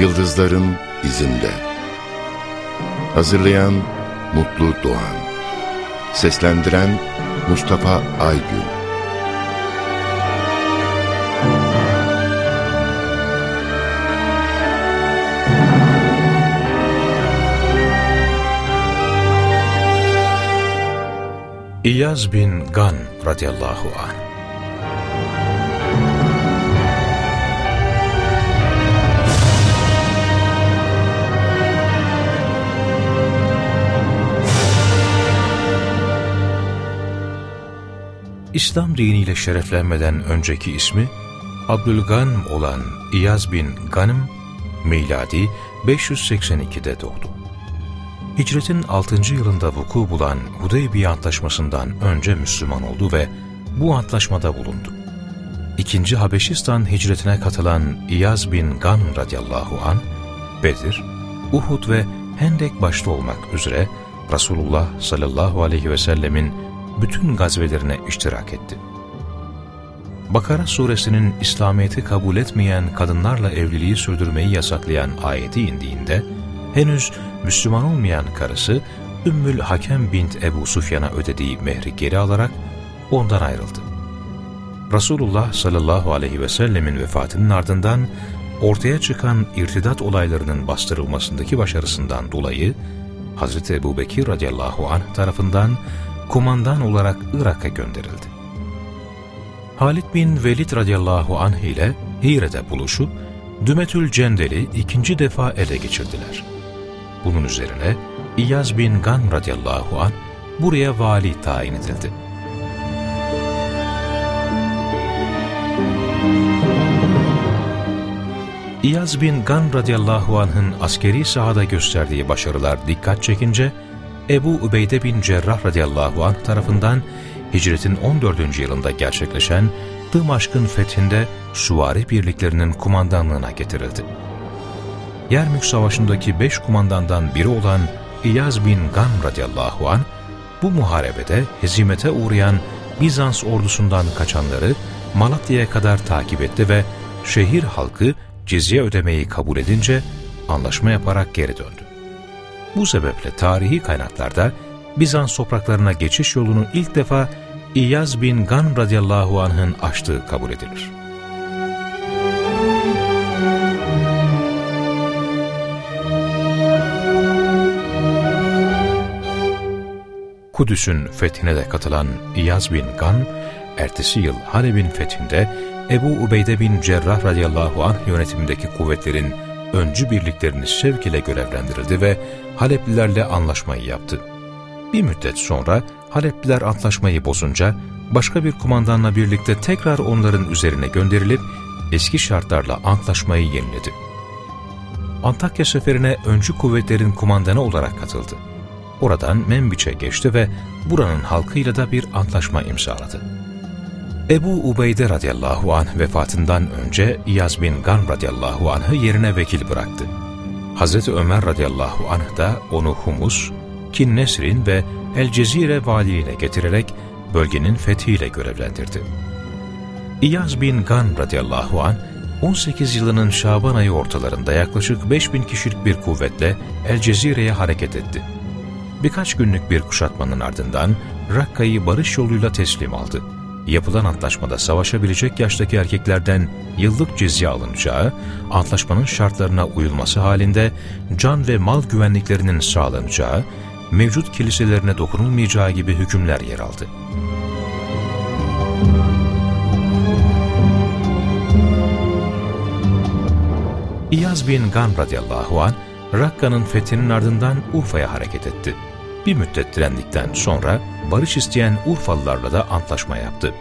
Yıldızların izinde. Hazırlayan Mutlu Doğan. Seslendiren Mustafa Aygün. İyaz bin Gan radıyallahu anh İslam diniyle şereflenmeden önceki ismi Abdülgan olan İyaz bin Ganım, miladi 582'de doğdu. Hicretin 6. yılında vuku bulan Hudeybiye Antlaşması'ndan önce Müslüman oldu ve bu antlaşmada bulundu. İkinci Habeşistan hicretine katılan İyaz bin Gan radıyallahu an Bedir, Uhud ve Hendek başta olmak üzere Resulullah sallallahu aleyhi ve sellemin bütün gazvelerine iştirak etti. Bakara suresinin İslamiyet'i kabul etmeyen kadınlarla evliliği sürdürmeyi yasaklayan ayeti indiğinde, henüz Müslüman olmayan karısı Ümmül Hakem bint Ebu Sufyan'a ödediği mehri geri alarak ondan ayrıldı. Resulullah sallallahu aleyhi ve sellemin vefatının ardından ortaya çıkan irtidat olaylarının bastırılmasındaki başarısından dolayı Hz. Ebu Bekir radıyallahu anh tarafından kumandan olarak Irak'a gönderildi. Halid bin Velid radıyallahu anh ile Hire'de buluşup Dümetül Cendel'i ikinci defa ele geçirdiler. Bunun üzerine İyaz bin Gan radıyallahu anh buraya vali tayin edildi. İyaz bin Gan radıyallahu anh'ın askeri sahada gösterdiği başarılar dikkat çekince, Ebu Ubeyde bin Cerrah radıyallahu anh tarafından hicretin 14. yılında gerçekleşen Dımaşk'ın fethinde süvari birliklerinin kumandanlığına getirildi. Yermük Savaşı'ndaki beş kumandandan biri olan İyaz bin Gam radıyallahu anh, bu muharebede hezimete uğrayan Bizans ordusundan kaçanları Malatya'ya kadar takip etti ve şehir halkı cizye ödemeyi kabul edince anlaşma yaparak geri döndü. Bu sebeple tarihi kaynaklarda Bizans topraklarına geçiş yolunu ilk defa İyaz bin Gan radıyallahu anh'ın açtığı kabul edilir. Kudüs'ün fethine de katılan İyaz bin Gan, ertesi yıl Halep'in fethinde Ebu Ubeyde bin Cerrah radıyallahu anh yönetimindeki kuvvetlerin öncü birliklerini sevk ile görevlendirildi ve Haleplilerle anlaşmayı yaptı. Bir müddet sonra Halepliler antlaşmayı bozunca başka bir kumandanla birlikte tekrar onların üzerine gönderilip eski şartlarla antlaşmayı yeniledi. Antakya seferine öncü kuvvetlerin kumandanı olarak katıldı. Oradan Membiç'e geçti ve buranın halkıyla da bir antlaşma imzaladı. Ebu Ubeyde radıyallahu anh vefatından önce İyaz bin Gan radıyallahu anh'ı yerine vekil bıraktı. Hazreti Ömer radıyallahu anh da onu Humus, Kin Nesrin ve El Cezire valiliğine getirerek bölgenin fethiyle görevlendirdi. İyaz bin Gan radıyallahu anh 18 yılının Şaban ayı ortalarında yaklaşık 5000 kişilik bir kuvvetle El Cezire'ye hareket etti. Birkaç günlük bir kuşatmanın ardından Rakka'yı barış yoluyla teslim aldı yapılan antlaşmada savaşabilecek yaştaki erkeklerden yıllık cizye alınacağı, antlaşmanın şartlarına uyulması halinde can ve mal güvenliklerinin sağlanacağı, mevcut kiliselerine dokunulmayacağı gibi hükümler yer aldı. İyaz bin Gan radıyallahu an Rakka'nın fethinin ardından Urfa'ya hareket etti. Bir müddet direndikten sonra barış isteyen Urfalılarla da antlaşma yaptı.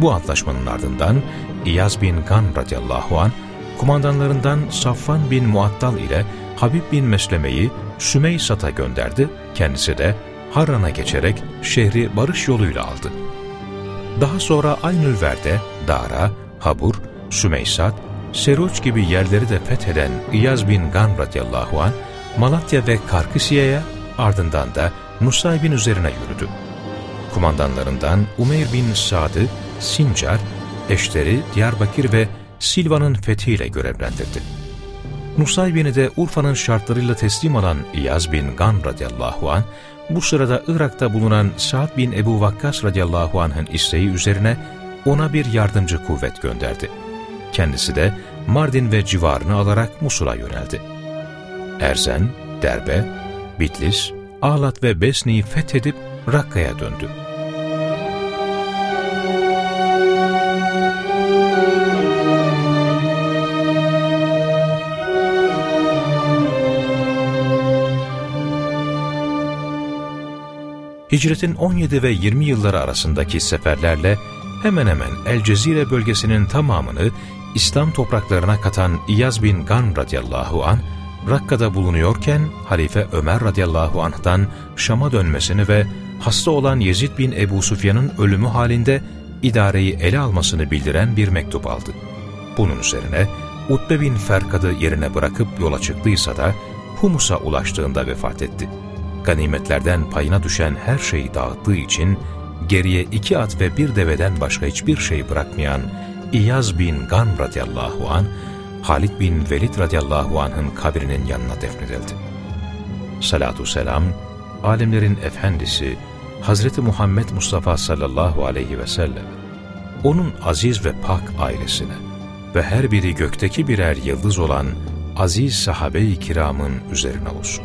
Bu antlaşmanın ardından İyaz bin Gan radıyallahu an kumandanlarından Safvan bin Muattal ile Habib bin Mesleme'yi Sümeysat'a gönderdi. Kendisi de Harran'a geçerek şehri barış yoluyla aldı. Daha sonra Aynülver'de Dara, Habur, Sümeysat, Seruç gibi yerleri de fetheden İyaz bin Gan radıyallahu an Malatya ve Karkisiye'ye ardından da Nusaybin üzerine yürüdü. Kumandanlarından Umeyr bin Sad'ı Sincar, eşleri Diyarbakır ve Silvan'ın fethiyle görevlendirdi. Nusaybin'i de Urfa'nın şartlarıyla teslim alan İyaz bin Gan radıyallahu an bu sırada Irak'ta bulunan Sa'd bin Ebu Vakkas radıyallahu anh'ın isteği üzerine ona bir yardımcı kuvvet gönderdi. Kendisi de Mardin ve civarını alarak Musul'a yöneldi. Erzen, Derbe, Bitlis, Ağlat ve Besni'yi fethedip Rakka'ya döndü. Hicretin 17 ve 20 yılları arasındaki seferlerle hemen hemen El Cezire bölgesinin tamamını İslam topraklarına katan İyaz bin Gan radıyallahu an Rakka'da bulunuyorken Halife Ömer radıyallahu anh'tan Şam'a dönmesini ve hasta olan Yezid bin Ebu Sufyan'ın ölümü halinde idareyi ele almasını bildiren bir mektup aldı. Bunun üzerine Utbe bin Ferkad'ı yerine bırakıp yola çıktıysa da Humus'a ulaştığında vefat etti. Ganimetlerden payına düşen her şeyi dağıttığı için geriye iki at ve bir deveden başka hiçbir şey bırakmayan İyaz bin Gan radıyallahu an Halid bin Velid radıyallahu anh'ın kabrinin yanına defnedildi. Salatu selam, alemlerin efendisi Hazreti Muhammed Mustafa sallallahu aleyhi ve sellem, onun aziz ve pak ailesine ve her biri gökteki birer yıldız olan aziz sahabe-i kiramın üzerine olsun.